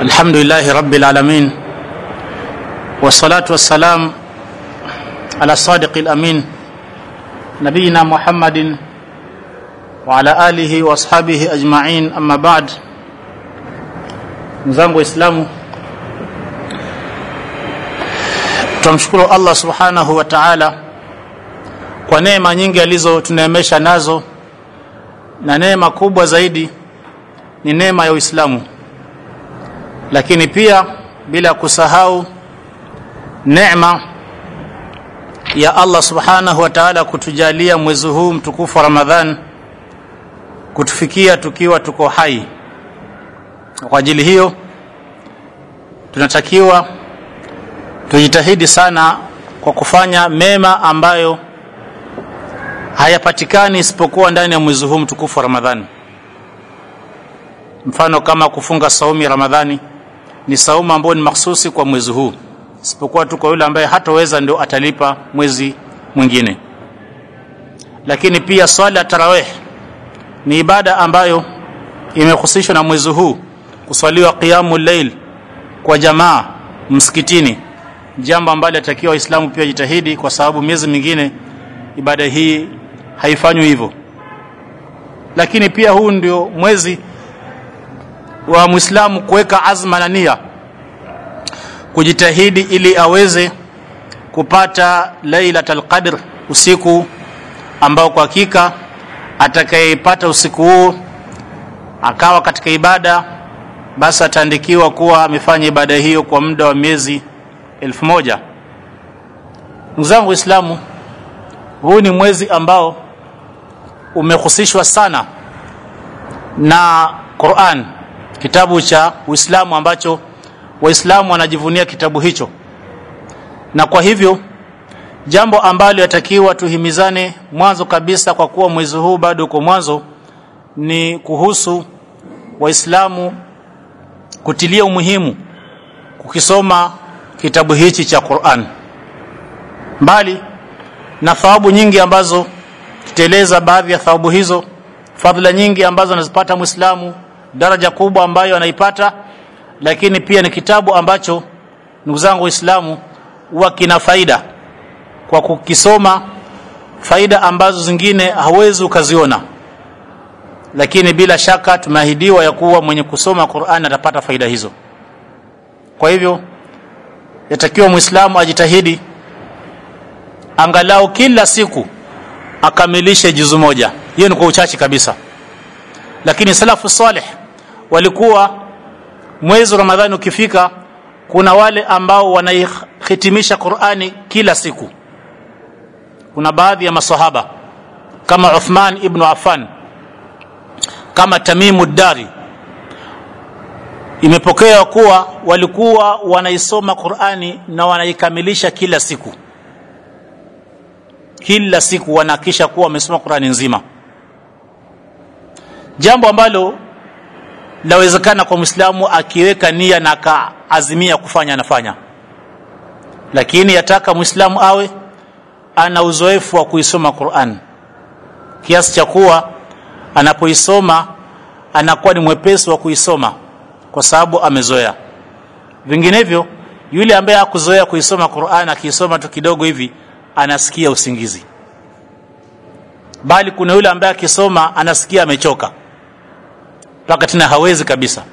الحمد لله رب العالمين والصلاة والسلام على الصادق الأمين نبينا محمد وعلى آله وأصحابه أجمعين أما بعد mzangu waislamu tunamshukuru allah subhanahu wa taala kwa neema nyingi alizotuneemesha nazo na neema kubwa zaidi ni neema ya uislamu lakini pia bila kusahau neema ya allah subhanahu wa taala kutujalia mwezi huu mtukufu wa ramadhan kutufikia tukiwa tuko hai. Kwa ajili hiyo tunatakiwa tujitahidi sana kwa kufanya mema ambayo hayapatikani isipokuwa ndani ya mwezi huu mtukufu wa ramadhani. Mfano kama kufunga saumu ya ramadhani ni saumu ambayo ni mahsusi kwa mwezi huu. Isipokuwa tu kwa yule ambaye hataweza ndio atalipa mwezi mwingine. Lakini pia swala ya tarawih ni ibada ambayo imehusishwa na mwezi huu kuswaliwa qiyamu lail kwa jamaa msikitini. Jambo ambalo atakiwa waislamu pia jitahidi kwa sababu miezi mingine ibada hii haifanywi hivyo. Lakini pia huu ndio mwezi wa mwislamu kuweka azma na nia kujitahidi ili aweze kupata lailatul qadr usiku ambao kwa hakika atakayepata usiku huu akawa katika ibada basi ataandikiwa kuwa amefanya ibada hiyo kwa muda wa miezi elfu moja. Ndugu waislamu huu ni mwezi ambao umehusishwa sana na quran kitabu cha uislamu ambacho waislamu wanajivunia kitabu hicho. Na kwa hivyo jambo ambalo yatakiwa tuhimizane mwanzo kabisa kwa kuwa mwezi huu bado uko mwanzo ni kuhusu waislamu kutilia umuhimu kukisoma kitabu hichi cha Qur'an. Mbali na thawabu nyingi ambazo tutaeleza baadhi ya thawabu hizo fadhila nyingi ambazo anazipata Muislamu daraja kubwa ambayo anaipata lakini pia ni kitabu ambacho ndugu zangu waislamu huwa kina faida kwa kukisoma faida ambazo zingine hawezi ukaziona. Lakini bila shaka tumeahidiwa ya kuwa mwenye kusoma Qur'an atapata faida hizo. Kwa hivyo yatakiwa muislamu ajitahidi angalau kila siku akamilishe juzu moja. Hiyo ni kwa uchache kabisa. Lakini salafu salih walikuwa mwezi ramadhani ukifika kuna wale ambao wanaihitimisha Qur'ani kila siku. Kuna baadhi ya masahaba kama Uthman ibn Affan kama Tamimu Dari imepokea kuwa walikuwa wanaisoma Qur'ani na wanaikamilisha kila siku. Kila siku wanahakisha kuwa wamesoma Qur'ani nzima. Jambo ambalo lawezekana kwa mwislamu akiweka nia na akaazimia kufanya anafanya. Lakini yataka mwislamu awe ana uzoefu wa kuisoma Qur'an. Kiasi cha kuwa anapoisoma anakuwa ni mwepesi wa kuisoma kwa sababu amezoea. Vinginevyo yule ambaye hakuzoea kuisoma Qur'an akiisoma tu kidogo hivi anasikia usingizi. Bali kuna yule ambaye akisoma anasikia amechoka mpaka tena hawezi kabisa.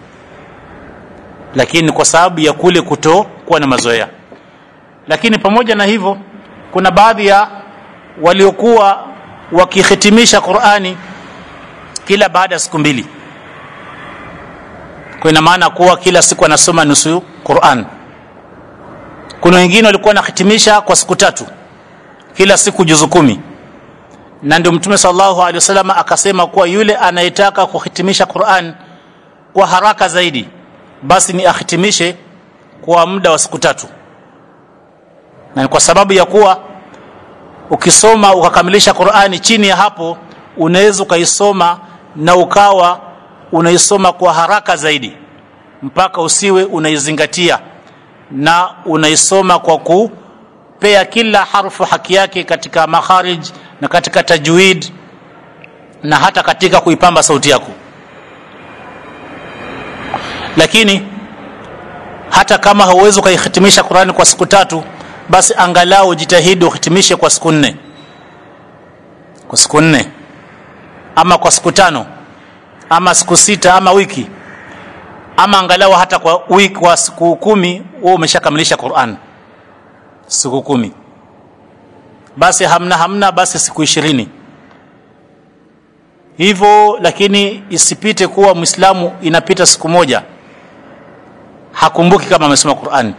Lakini kwa sababu ya kule kuto kuwa na mazoea. Lakini pamoja na hivyo kuna baadhi ya waliokuwa wakihitimisha Qur'ani kila baada ya siku mbili. Kwa ina maana kuwa kila siku anasoma nusu Qur'an. Kuna wengine walikuwa wanahitimisha kwa siku tatu kila siku juzu kumi na ndio mtume sallallahu alaihi wasallam akasema kuwa yule anayetaka kuhitimisha Qur'an kwa haraka zaidi basi ni ahitimishe kwa muda wa siku tatu. Na kwa sababu ya kuwa ukisoma ukakamilisha Qur'ani chini ya hapo unaweza ukaisoma na ukawa unaisoma kwa haraka zaidi mpaka usiwe unaizingatia na unaisoma kwa kupea kila harfu haki yake katika makharij na katika tajwid na hata katika kuipamba sauti yako. Lakini hata kama hauwezi ukaihitimisha qurani kwa siku tatu basi angalau jitahidi uhitimishe kwa siku nne. Kwa siku nne. Ama kwa siku tano. Ama siku sita ama wiki. Ama angalau hata kwa wiki kwa siku kumi wewe umeshakamilisha Qur'an. Siku kumi basi hamna hamna basi siku ishirini. Hivyo lakini isipite kuwa mwislamu inapita siku moja. Hakumbuki kama amesoma Qur'an.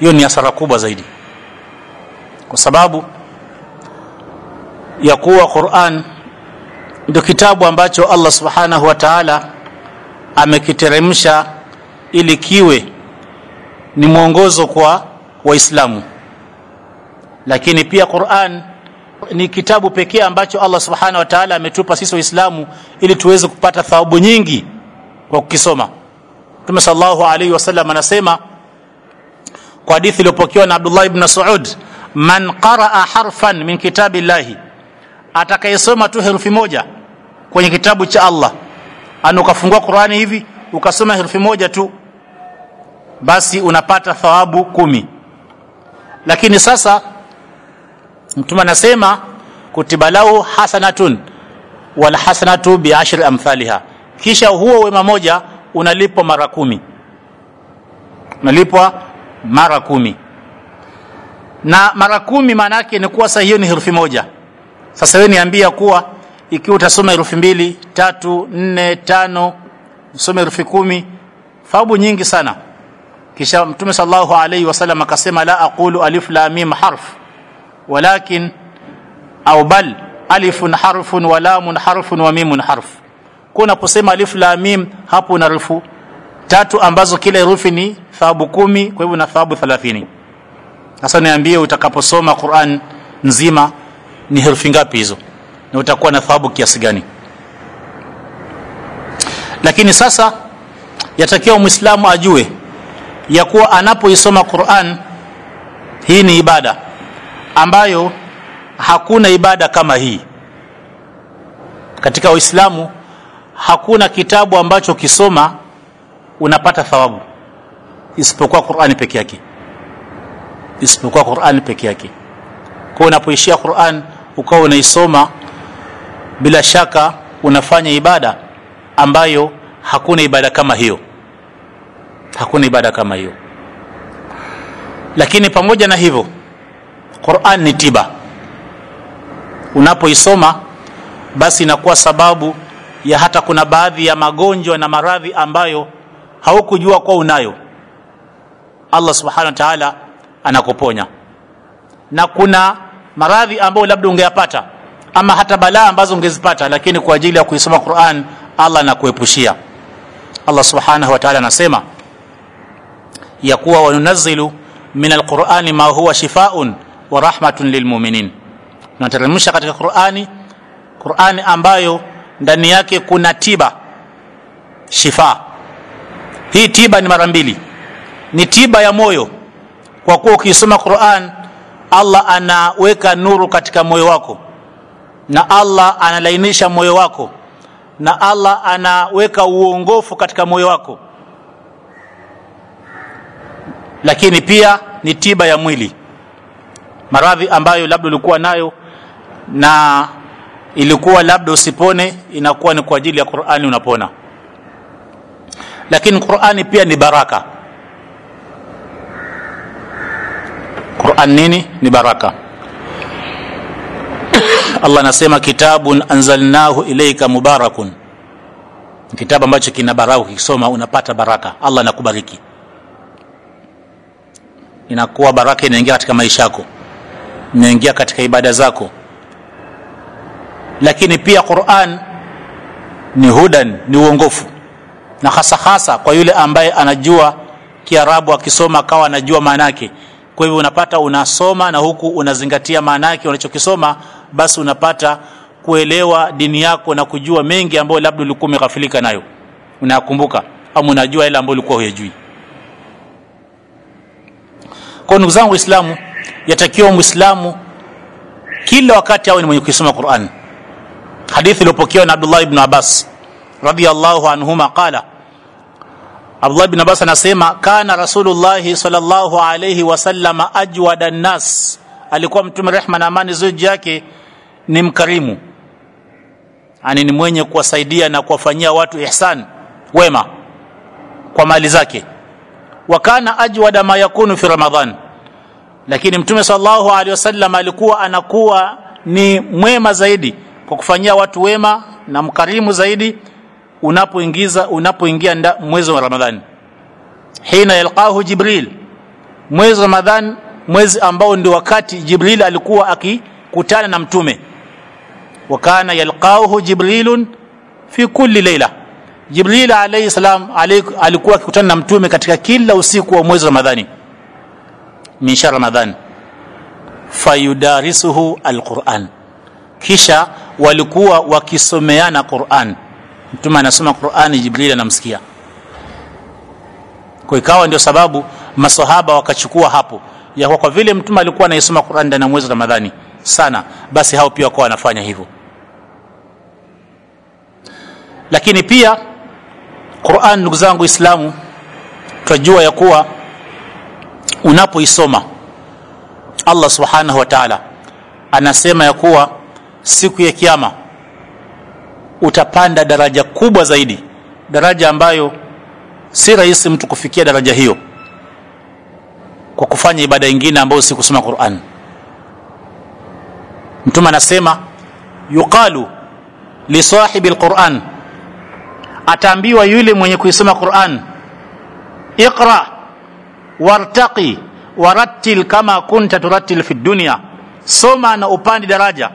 Hiyo ni hasara kubwa zaidi. Kwa sababu ya kuwa Qur'an ndio kitabu ambacho Allah subhanahu wa ta'ala amekiteremsha ili kiwe ni mwongozo kwa waislamu lakini pia Qur'an ni kitabu pekee ambacho Allah subhanahu wa ta'ala ametupa sisi waislamu ili tuweze kupata thawabu nyingi kwa kukisoma. Mtume sallallahu alaihi wasallam anasema kwa hadithi iliyopokewa na Abdullah ibn Saud, man qaraa harfan min kitabillahi atakayesoma tu herufi moja kwenye kitabu cha Allah. Ana ukafungua Qur'ani hivi ukasoma herufi moja tu basi unapata thawabu kumi. Lakini sasa mtume anasema kutiba lahu hasanatun wal hasanatu bi ashri amthaliha. Kisha huo wema moja unalipwa mara kumi. Unalipwa mara kumi. Na mara kumi maana yake ni kuwa sahihi ni herufi moja. Sasa wewe niambia kuwa ikiwa utasoma herufi mbili tatu nne tano usome herufi kumi thawabu nyingi sana. Kisha mtume sallallahu alaihi wasallam akasema la aqulu alif lam mim harf walakin au bal alifun harfun wa lamun harfun wa mimun harf. Kuna kusema alif la mim hapo una rufu tatu ambazo kila herufi ni thawabu kumi kwa hivyo na thawabu 30 sasa niambie utakaposoma Qur'an nzima ni herufi ngapi hizo? Na utakuwa na thawabu kiasi gani? Lakini sasa yatakiwa muislamu ajue ya kuwa anapoisoma Qur'an hii ni ibada ambayo hakuna ibada kama hii. Katika Uislamu hakuna kitabu ambacho kisoma unapata thawabu. Isipokuwa Qur'ani peke yake. Isipokuwa Qur'ani peke yake. Kwa unapoishia Qur'an ukawa unaisoma bila shaka unafanya ibada ambayo hakuna ibada kama hiyo. Hakuna ibada kama hiyo. Lakini pamoja na hivyo Qur'an ni tiba. Unapoisoma basi inakuwa sababu ya hata kuna baadhi ya magonjwa na maradhi ambayo haukujua kuwa unayo. Allah subhanahu wa ta'ala anakuponya. Na kuna maradhi ambayo labda ungeyapata ama hata balaa ambazo ungezipata lakini kwa ajili ya kuisoma Qur'an Allah anakuepushia. Allah subhanahu wa ta'ala anasema ya kuwa wanunazilu min alqur'ani ma huwa shifaa'un wa rahmatun lilmu'minin tunateremsha katika Qur'ani Qur'ani ambayo ndani yake kuna tiba shifa. Hii tiba ni mara mbili. Ni tiba ya moyo. Kwa kuwa ukisoma Qur'an Allah anaweka nuru katika moyo wako. Na Allah analainisha moyo wako. Na Allah anaweka uongofu katika moyo wako. Lakini pia ni tiba ya mwili maradhi ambayo labda ulikuwa nayo na ilikuwa labda usipone inakuwa ni kwa ajili ya Qur'ani unapona. Lakini Qur'ani pia ni baraka. Qur'an nini? Ni baraka. Allah anasema kitabun anzalnahu ilayka mubarakun. Kitabu ambacho kina baraka ukisoma unapata baraka. Allah anakubariki. Inakuwa baraka inaingia katika maisha yako inaingia katika ibada zako. Lakini pia Qur'an ni hudan ni uongofu. Na hasa hasa kwa yule ambaye anajua Kiarabu akisoma akawa anajua maana yake kwa hivyo unapata unasoma na huku unazingatia maana yake unachokisoma basi unapata kuelewa dini yako na kujua mengi ambayo labda ulikuwa umeghafilika nayo. Unayakumbuka? Au unajua ile ambayo ulikuwa hujui kwa ndugu zangu waislamu yatakiwa muislamu kila wakati awe ni mwenye kusoma Qur'an. Hadithi iliyopokewa na Abdullah ibn Abbas radiyallahu anhuma qala Abdullah ibn Abbas anasema kana Rasulullah sallallahu alayhi wasallam ajwada nas, alikuwa mtume rehma na amani ziwe yake ni mkarimu, ani ni mwenye kuwasaidia na kuwafanyia watu ihsan, wema kwa mali zake. Wa kana ajwada ma yakunu fi Ramadhan, lakini mtume sallallahu alaihi wasallam alikuwa anakuwa ni mwema zaidi kwa kufanyia watu wema na mkarimu zaidi unapoingiza unapoingia mwezi wa Ramadhani, hina yalqahu Jibril, mwezi wa Ramadhan, mwezi ambao ndio wakati Jibril alikuwa akikutana na mtume. wakana yalqahu Jibrilun fi kulli layla, Jibril alayhi salam alikuwa akikutana na mtume katika kila usiku wa mwezi Ramadhani, min ramadhani Ramadhan, fayudarisuhu alquran, kisha walikuwa wakisomeana Qur'an. Mtume anasoma Qur'ani, Jibril anamsikia. Kwa ikawa ndio sababu masohaba wakachukua hapo. Ya kwa vile mtume alikuwa anaisoma Qur'an ndani ya mwezi Ramadhani sana, basi hao pia wakawa wanafanya hivyo. Lakini pia Qur'an, ndugu zangu islamu twajua ya kuwa unapoisoma Allah subhanahu wa ta'ala anasema ya kuwa siku ya kiyama utapanda daraja kubwa zaidi, daraja ambayo si rahisi mtu kufikia daraja hiyo kwa kufanya ibada ingine ambayo si kusoma Qur'an. Mtume anasema yuqalu li sahibi ataambiwa yule mwenye kuisoma Qur'an, iqra wartaqi warattil kama kunta turattil fi dunya, soma na upande daraja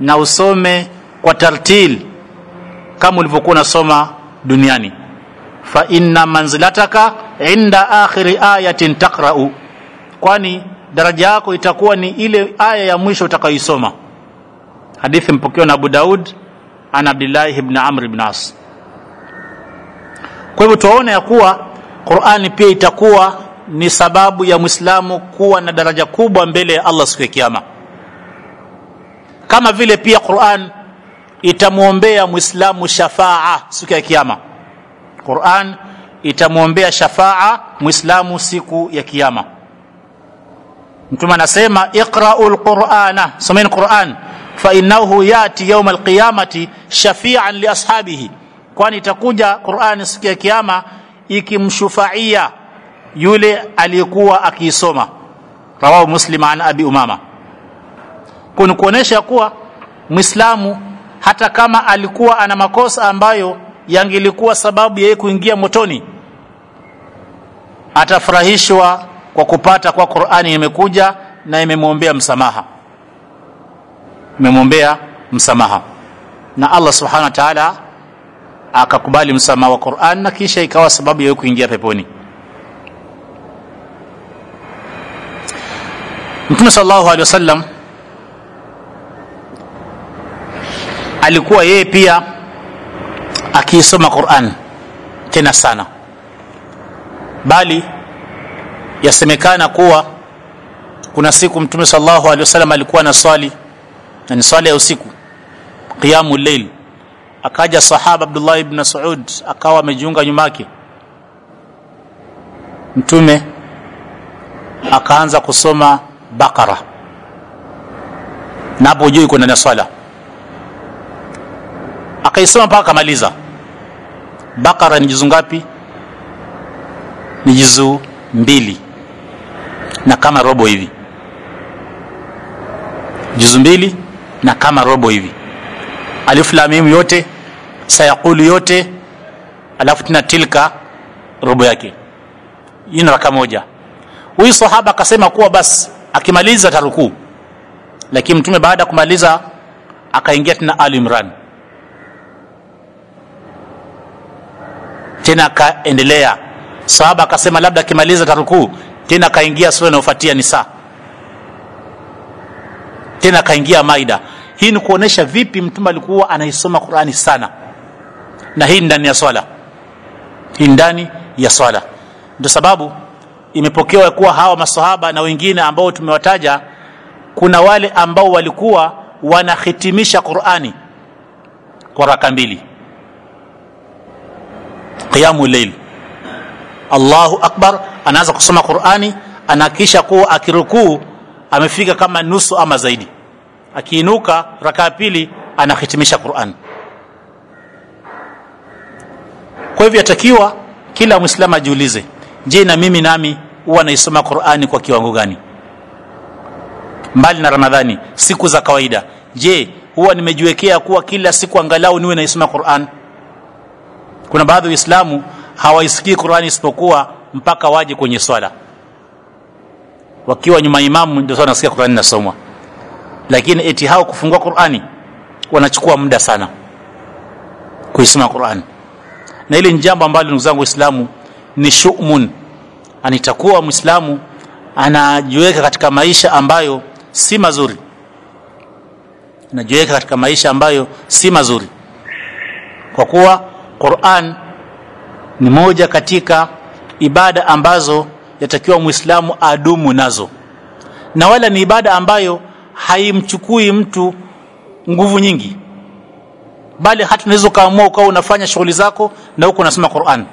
na usome kwa tartil kama ulivyokuwa unasoma duniani. Fa inna manzilataka inda akhiri ayatin taqra'u kwani daraja yako itakuwa ni ile aya ya mwisho utakayoisoma. Hadithi mpokewa na Abu Daud an Abdullah ibn Amr ibn As kwa hivyo tuwaona ya kuwa Qur'ani pia itakuwa ni sababu ya Muislamu kuwa na daraja kubwa mbele ya Allah siku ya kiyama kama vile pia Qur'an itamwombea Muislamu shafaa siku ya kiyama. Qur'an itamwombea shafaa Muislamu siku ya kiyama. Mtume anasema iqra'ul Qur'ana, someni Qur'an fa innahu yati yawm alqiyamati shafi'an li ashabihi, kwani itakuja Qur'ani siku ya kiyama ikimshufaia yule aliyekuwa akiisoma. Rawahu Muslim an Abi Umama. Kuna kuonesha kuwa Muislamu hata kama alikuwa ana makosa ambayo yangelikuwa sababu yeye kuingia motoni, atafurahishwa kwa kupata kwa Qur'ani imekuja na imemwombea msamaha, imemwombea msamaha, na Allah subhanahu wa ta'ala akakubali msamaha wa Qur'an na kisha ikawa sababu ya kuingia peponi. Mtume sallallahu alaihi wasallam alikuwa yeye pia akiisoma Qur'an tena sana, bali yasemekana kuwa kuna siku Mtume sallallahu alaihi wasallam alikuwa na swali na ni swali ya usiku qiyamul layl, akaja sahaba Abdullah ibn Saud akawa amejiunga nyuma yake. Mtume akaanza kusoma Bakara, na hapo juu iko ndani ya swala akaisoma mpaka akamaliza. Bakara ni juzu ngapi? Ni juzu mbili na kama robo hivi, juzu mbili na kama robo hivi. Alif lam mim yote, sayaqulu yote, alafu tena tilka robo yake. Hii ni raka moja. Huyu sahaba akasema kuwa basi akimaliza tarukuu, lakini mtume baada ya kumaliza akaingia tena Ali Imran tena akaendelea. Sahaba akasema labda akimaliza tarukuu tena akaingia sura inayofuatia ni saa tena akaingia Maida. Hii ni kuonesha vipi mtume alikuwa anaisoma Qur'ani sana, na hii ndani ya swala, hii ndani ya swala. Ndio sababu imepokewa kuwa hawa masahaba na wengine ambao tumewataja, kuna wale ambao walikuwa wanahitimisha Qur'ani kwa raka mbili. Qiyamu layl Allahu akbar anaanza kusoma Qur'ani anahakisha kuwa akirukuu amefika kama nusu ama zaidi. Akiinuka rakaa pili anahitimisha Qur'an kwa hivyo yatakiwa kila mwislamu ajiulize je na mimi nami huwa naisoma Qur'ani kwa kiwango gani? Mbali na Ramadhani siku za kawaida. Je huwa nimejiwekea kuwa kila siku angalau niwe naisoma Qur'an? Kuna baadhi ya Waislamu hawaisikii Qur'ani isipokuwa mpaka waje kwenye swala. Wakiwa nyuma imamu ndio sana nasikia Qur'ani nasomwa lakini eti hao kufungua Qur'ani wanachukua muda sana kuisoma Qur'ani na ili ni jambo ambalo ndugu zangu waislamu ni shumun. Anitakuwa mwislamu anajiweka katika maisha ambayo si mazuri. Anajiweka katika maisha ambayo si mazuri. Kwa kuwa Qur'an ni moja katika ibada ambazo yatakiwa mwislamu adumu nazo. Na wala ni ibada ambayo haimchukui mtu nguvu nyingi bali hata unaweza ukaamua ukawa unafanya shughuli zako na huko unasoma Qur'an.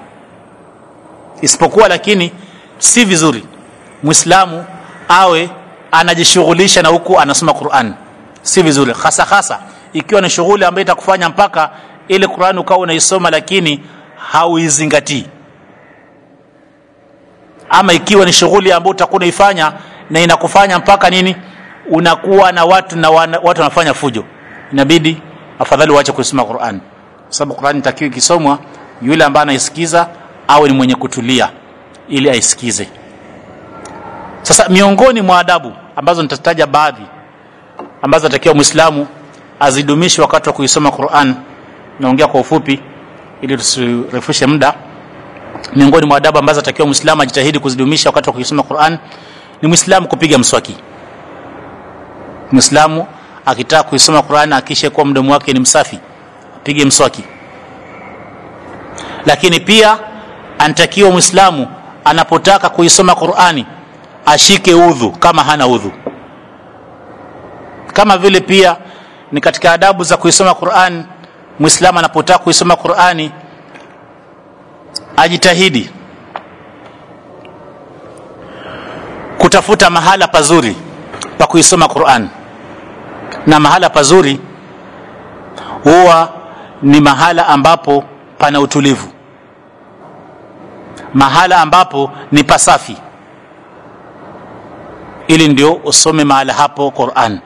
Isipokuwa lakini si vizuri muislamu awe anajishughulisha na huku anasoma Qur'an. Si vizuri. Hasa hasa ikiwa ni shughuli ambayo itakufanya mpaka ile Qur'an ukawa unaisoma lakini hauizingatii. Ama ikiwa ni shughuli ambayo utakuwa unaifanya na inakufanya mpaka nini? Unakuwa na watu na wana, watu wanafanya fujo. Inabidi afadhali uache kusoma Qur'an. Sababu Qur'an itakiwa ikisomwa yule ambaye anaisikiza awe ni mwenye kutulia ili aisikize. Sasa miongoni mwa adabu ambazo nitataja baadhi ambazo atakiwa muislamu azidumishi wakati wa kuisoma Qur'an naongea kwa ufupi ili tusirefushe muda. Miongoni mwa adabu ambazo atakiwa muislamu ajitahidi kuzidumisha wakati wa kuisoma Qur'an ni muislamu kupiga mswaki. Muislamu akitaka kuisoma Qur'an akishe kuwa mdomo wake ni msafi apige mswaki. Lakini pia anatakiwa muislamu anapotaka kuisoma Qur'ani ashike udhu kama hana udhu. Kama vile pia ni katika adabu za kuisoma Qur'an muislamu anapotaka kuisoma Qur'ani ajitahidi kutafuta mahala pazuri pa kuisoma Qur'an na mahala pazuri huwa ni mahala ambapo pana utulivu. Mahala ambapo ni pasafi. Ili ndio usome mahala hapo Qur'an.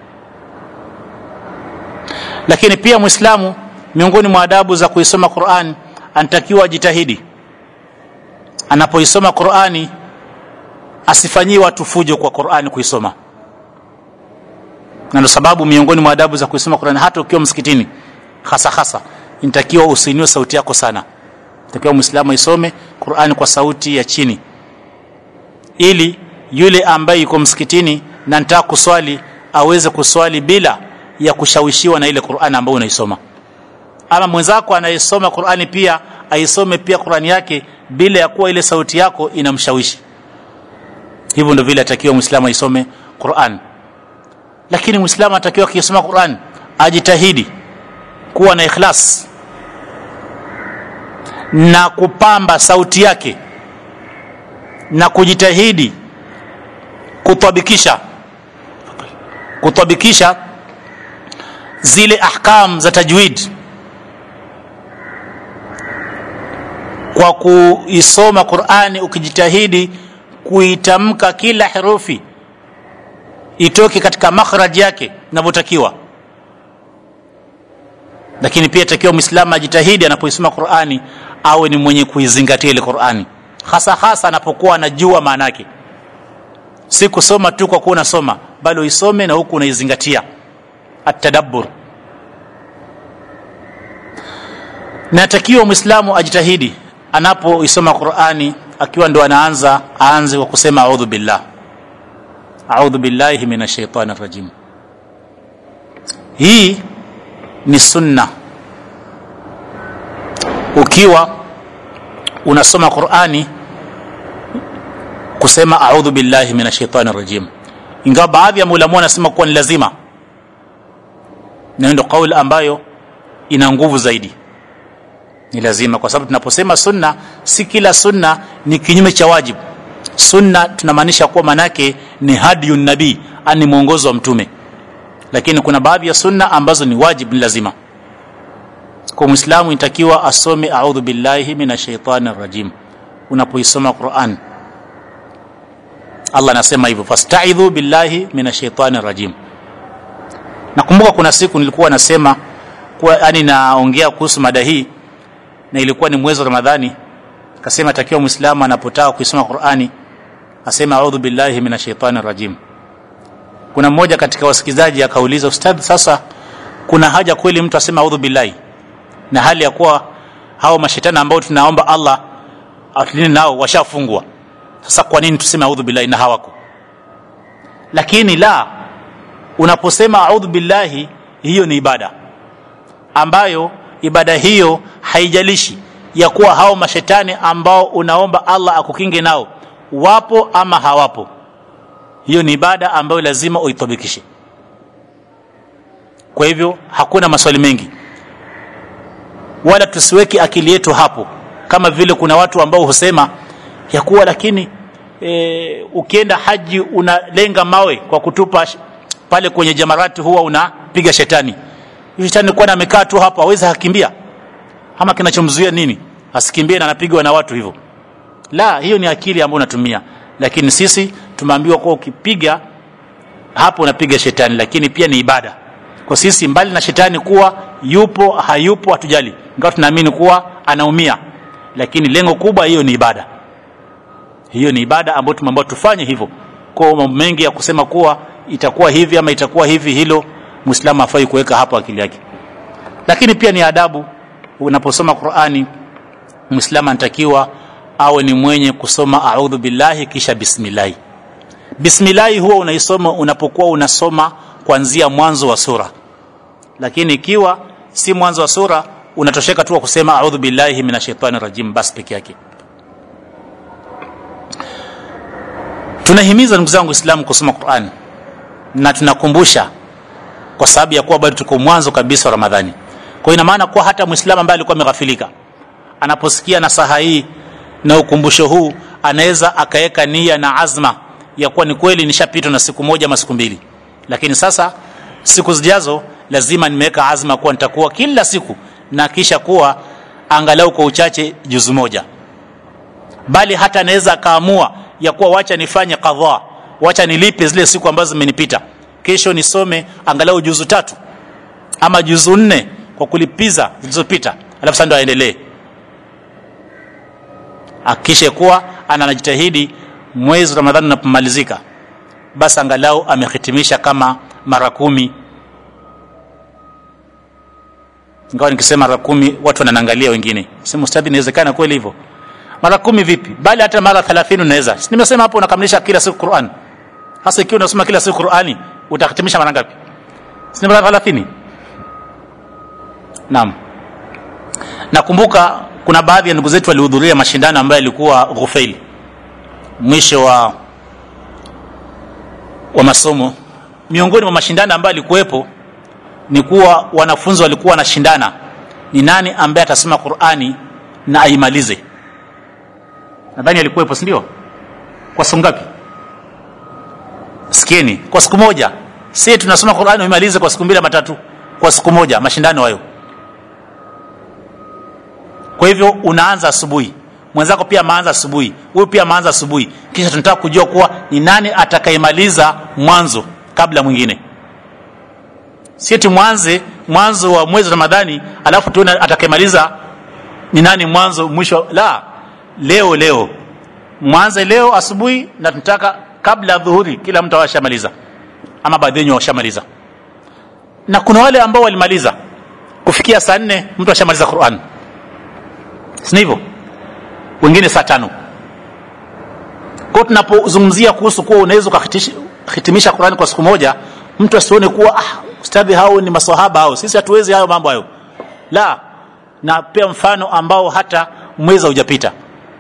Lakini pia muislamu miongoni mwa adabu za kuisoma Qur'an anatakiwa ajitahidi. Anapoisoma Qur'ani asifanyie watu fujo kwa Qur'ani kuisoma na ndio sababu miongoni mwa adabu za kusoma Qur'ani hata ukiwa msikitini hasa hasa inatakiwa usiinue sauti yako sana. Inatakiwa muislamu isome Qur'ani kwa sauti ya chini. Ili yule ambaye yuko msikitini na nataka kuswali aweze kuswali bila ya kushawishiwa na ile Qur'ani ambayo unaisoma. Ama mwenzako anayesoma Qur'ani pia aisome pia Qur'ani yake bila ya kuwa ile sauti yako inamshawishi. Hivyo ndio vile atakiwa muislamu aisome Qur'an lakini muislamu atakiwa akisoma Qur'an ajitahidi kuwa na ikhlas na kupamba sauti yake na kujitahidi kutabikisha kutabikisha zile ahkam za tajwid kwa kuisoma Qur'ani ukijitahidi kuitamka kila herufi itoke katika makhraj yake inavyotakiwa. Lakini pia takiwa mwislamu ajitahidi anapoisoma Qur'ani awe ni mwenye kuizingatia ile Qur'ani. Hasa hasa anapokuwa anajua maana yake. Si kusoma tu kwa kuwa unasoma bali uisome na huku unaizingatia. Atadabbur natakiwa mwislamu ajitahidi anapoisoma Qur'ani akiwa ndo anaanza aanze kwa kusema a'udhu billah a'udhu billahi minash shaitani rajim. Hii ni sunna. Ukiwa unasoma Qur'ani kusema a'udhu billahi minash shaitani rajim. Ingawa baadhi ya maulama wanasema kuwa ni lazima. Ndio kauli ambayo ina nguvu zaidi. Ni lazima kwa sababu tunaposema sunna si kila sunna ni kinyume cha wajibu sunna tunamaanisha kuwa manake ni hadiyu nabii ani mwongozo wa mtume. Lakini kuna baadhi ya sunna ambazo ni wajibu ni lazima. Kwa muislamu inatakiwa asome a'udhu billahi minashaitani rajim unapoisoma Qur'an. Allah anasema hivyo fasta'idhu billahi minashaitani rajim nakumbuka kuna siku nilikuwa nasema kwa yani naongea kuhusu mada hii na ilikuwa ni mwezi wa Ramadhani. Kasema takiwa muislamu anapotaka kuisoma Qur'ani aseme a'udhu billahi minashaitani rajim. Kuna mmoja katika wasikizaji akauliza ustadhi sasa kuna haja kweli mtu asema a'udhu billahi? Na hali ya kuwa hao mashetani ambao tunaomba Allah atulinde nao washafungwa. Sasa kwa nini tuseme a'udhu billahi na hawako? Lakini la unaposema a'udhu billahi hiyo ni ibada. Ambayo ibada hiyo haijalishi ya kuwa hao mashetani ambao unaomba Allah akukinge nao wapo ama hawapo. Hiyo ni ibada ambayo lazima uitobikishe. Kwa hivyo hakuna maswali mengi. Wala tusiweki akili yetu hapo. Kama vile kuna watu ambao husema ya kuwa lakini e, ukienda haji unalenga mawe kwa kutupa pale kwenye jamarati huwa unapiga shetani. Shetani kwa amekaa tu hapo hawezi hakimbia ama kinachomzuia nini? Asikimbie na anapigwa na watu hivyo la hiyo ni akili ambayo unatumia. Lakini sisi tumeambiwa kuwa ukipiga hapo unapiga shetani lakini pia ni ibada. Kwa sisi mbali na shetani kuwa yupo hayupo hatujali. Ingawa tunaamini kuwa anaumia. Lakini lengo kubwa hiyo ni ibada. Hiyo ni ibada ambayo tumeambiwa tufanye hivyo. Kwa mambo mengi ya kusema kuwa itakuwa hivi ama itakuwa hivi hilo muislamu afai kuweka hapo akili yake. Lakini pia ni adabu. Unaposoma Qur'ani muislamu anatakiwa awe ni mwenye kusoma a'udhu billahi kisha bismillah. Bismillah huwa unaisoma unapokuwa unasoma kuanzia mwanzo wa sura. Lakini ikiwa si mwanzo wa sura unatosheka tu kusema a'udhu billahi minashaitani rajim basi peke yake. Tunahimiza ndugu zangu waislamu kusoma Qur'an. Na tunakumbusha kwa sababu ya kuwa bado tuko mwanzo kabisa wa Ramadhani. Kwa ina maana kuwa hata muislamu ambaye alikuwa ameghafilika anaposikia nasaha hii na ukumbusho huu anaweza akaweka nia na azma ya kuwa ni kweli nishapitwa na siku moja ama siku mbili. Lakini sasa siku zijazo lazima nimeweka azma kuwa nitakuwa kila siku na kisha kuwa angalau kwa uchache juzu moja. Bali hata anaweza akaamua ya kuwa wacha nifanye kadhaa wacha nilipe zile siku ambazo zimenipita. Kesho nisome angalau juzu tatu ama juzu nne kwa kulipiza zilizopita. Alafu sasa ndo aendelee akishe kuwa anajitahidi mwezi ramadhani unapomalizika basi angalau amehitimisha kama mara kumi. Ingawa nikisema mara kumi watu wananangalia wengine. Sema ustadhi inawezekana kweli hivyo? Mara kumi vipi? Bali hata mara 30 unaweza. Nimesema hapo unakamilisha kila siku Qur'an? Hasa ikiwa unasoma kila siku Qur'ani utahitimisha mara ngapi? Si mara 30 naam nakumbuka kuna baadhi ya ndugu zetu walihudhuria mashindano ambayo yalikuwa Ghufail mwisho wa wa masomo. Miongoni mwa mashindano ambayo yalikuwepo ni kuwa wanafunzi walikuwa wanashindana ni nani ambaye atasoma Qur'ani na aimalize. Nadhani alikuwepo si ndio? Kwa siku ngapi? Sikieni kwa siku moja. Si tunasoma Qur'ani uimalize kwa siku mbili matatu kwa siku moja mashindano hayo kwa hivyo unaanza asubuhi. Mwenzako pia maanza asubuhi. Huyu pia maanza asubuhi. Kisha tunataka kujua kuwa ni nani atakayemaliza mwanzo kabla mwingine. Sieti mwanze mwanzo wa mwezi Ramadhani alafu tuone atakayemaliza ni nani mwanzo mwisho. La leo leo. Mwanze leo asubuhi na tunataka kabla dhuhuri kila mtu awashamaliza ama baadhi yao washamaliza. Na kuna wale ambao walimaliza. Kufikia saa nne mtu ashamaliza Qur'an si hivyo? Wengine saa tano. Kwa tunapozungumzia kuhusu kuwa unaweza ukahitimisha qurani kwa siku moja mtu asione kuwa ah ustadhi hao ni maswahaba hao. Sisi hatuwezi hayo mambo hayo. La na pia mfano ambao hata mwezi hujapita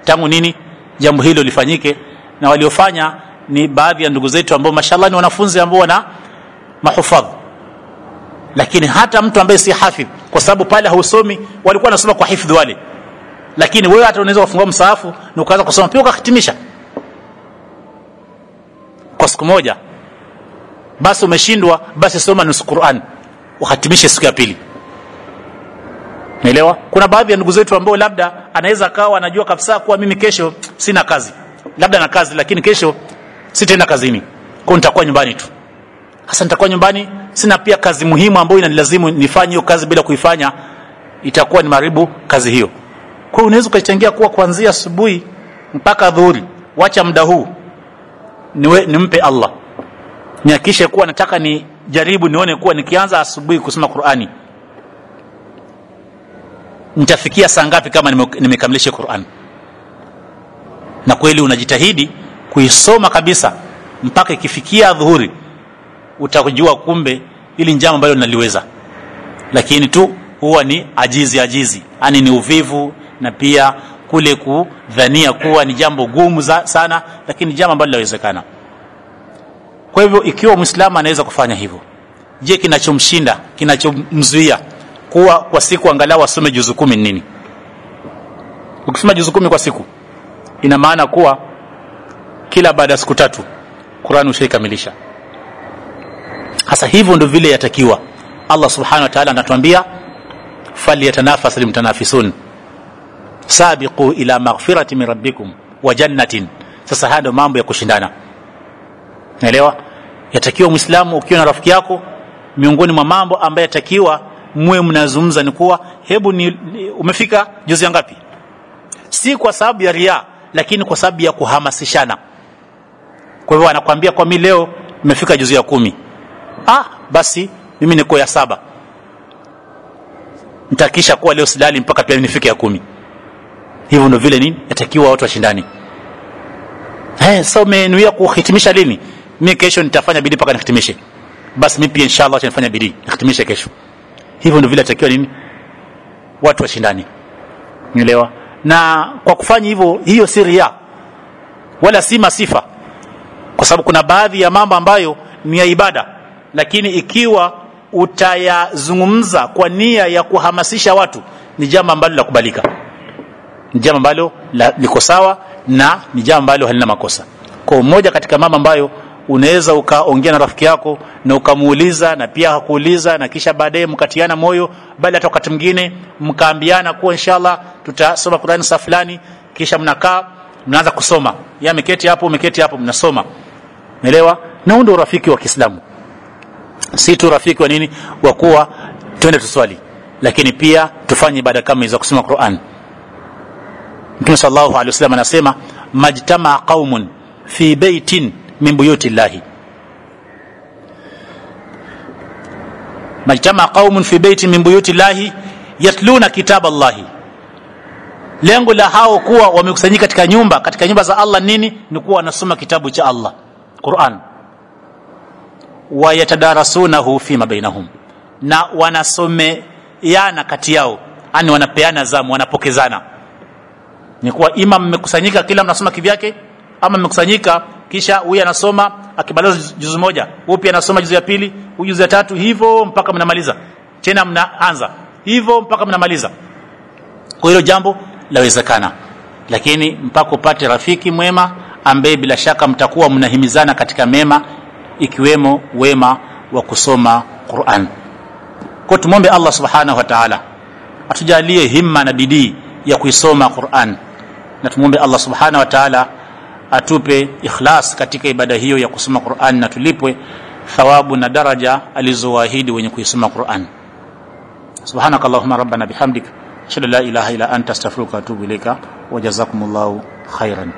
tangu nini? Jambo hilo lifanyike. Na waliofanya ni baadhi ya ndugu zetu ambao mashallah ni wanafunzi ambao wana mahufadh. Lakini hata mtu ambaye si hafidh kwa sababu pale hausomi walikuwa wanasoma kwa hifdhi wale lakini wewe hata unaweza kufungua msahafu na ukaanza kusoma pia ukahitimisha kwa siku moja basi umeshindwa basi soma nusu Qur'an uhatimishe siku ya pili Naelewa? Kuna baadhi ya ndugu zetu ambao labda anaweza akawa anajua kabisa kuwa mimi kesho sina kazi. Labda na kazi lakini kesho sitaenda kazini. Kwa nitakuwa nyumbani tu. hasa nitakuwa nyumbani, sina pia kazi muhimu ambayo inanilazimu nifanye hiyo kazi bila kuifanya, itakuwa ni maribu kazi hiyo. Kwa unaweza ukachangia kuwa kuanzia asubuhi mpaka dhuhuri, wacha muda huu niwe nimpe Allah. nihakishe kuwa nataka ni jaribu nione kuwa nikianza asubuhi kusoma Qur'ani nitafikia saa ngapi kama nimekamilisha Qur'an na kweli unajitahidi kuisoma kabisa mpaka ikifikia dhuhuri utakujua kumbe ili njama ambalo naliweza, lakini tu huwa ni ajizi ajizi yani ni uvivu na pia kule kudhania kuwa ni jambo gumu sana lakini jambo ambalo linawezekana. Kwa hivyo ikiwa muislamu anaweza kufanya hivyo je kinachomshinda kinachomzuia kuwa kwa siku angalau asome juzu kumi nini? Ukisoma juzu kumi kwa siku ina maana kuwa kila baada ya siku tatu Qur'an ushaikamilisha. Hasa hivyo ndio vile yatakiwa. Allah subhanahu wa ta'ala anatuambia falyatanafas limtanafisun sabiqu ila maghfirati min rabbikum wa jannatin. Sasa haya ndio mambo ya kushindana. Naelewa? Yatakiwa muislamu ukiwa na rafiki yako miongoni mwa mambo ambayo yatakiwa muwe mnazungumza ni kuwa hebu ni, ni umefika juzi ya ngapi? Si kwa sababu ya ria lakini kwa sababu ya kuhamasishana. Kwa hivyo anakwambia kwa mimi leo nimefika juzi ya kumi. Ah basi mimi niko ya saba. Nitakisha kuwa leo silali mpaka pia nifike ya kumi hivyo ndio vile nini? Natakiwa watu washindani eh sasa umenuia kuhitimisha lini? Mimi kesho nitafanya bidii mpaka nihitimishe. Basi mimi pia inshallah nitafanya bidii nihitimishe kesho. Hivyo ndio vile natakiwa nini? Watu washindani nielewa na kwa kufanya hivyo hiyo si ria wala si masifa. Kwa sababu kuna baadhi ya mambo ambayo ni ya ibada. Lakini ikiwa utayazungumza kwa nia ya kuhamasisha watu ni jambo ambalo la kubalika ni jambo ambalo liko sawa na ni jambo ambalo halina makosa. Kwa mmoja katika mambo ambayo unaweza ukaongea na rafiki yako na ukamuuliza na pia hakuuliza na kisha baadaye mkatiana moyo bali hata wakati mwingine mkaambiana kuwa inshallah tutasoma Qur'an saa fulani kisha mnakaa mnaanza kusoma. Yeye ameketi hapo umeketi hapo mnasoma. Umeelewa? Na ndio urafiki wa Kiislamu. Si tu rafiki wa nini? Wa kuwa twende tuswali. Lakini pia tufanye ibada kama hizo kusoma Qur'an Mtume sallallahu alaihi wasallam anasema majtama qaumun fi baitin min buyuti llahi majtama qaumun fi baitin min buyuti llahi yatluna kitab llahi. lengo la hao kuwa wamekusanyika katika nyumba katika nyumba za Allah nini? Ni kuwa wanasoma kitabu cha Allah Qur'an. Wayatadarasunahu fima bainahum. Na wanasomeana kati yao yani wanapeana zamu wanapokezana ni kuwa ima mmekusanyika kila mnasoma kivyake ama mmekusanyika kisha huyu anasoma akimaliza juzu moja pia anasoma juzu ya pili huyu juzu ya tatu hivyo mpaka mnamaliza. Tena mnaanza hivyo mpaka mnamaliza. Kwa hilo jambo lawezekana. Lakini mpaka upate rafiki mwema ambaye bila shaka mtakuwa mnahimizana katika mema ikiwemo wema wa kusoma Qur'an. Kwa tumombe Allah subhanahu wa ta'ala atujalie himma na bidii ya kuisoma Qur'an na tumwombe Allah subhanahu wa ta'ala atupe ikhlas katika ibada hiyo ya kusoma Qur'an na tulipwe thawabu na daraja alizowaahidi wenye kuisoma Qur'an. Subhanaka allahumma rabbana bihamdika ashhadu la ilaha illa anta astaghfiruka wa atubu ilaika wa jazakumullahu khairan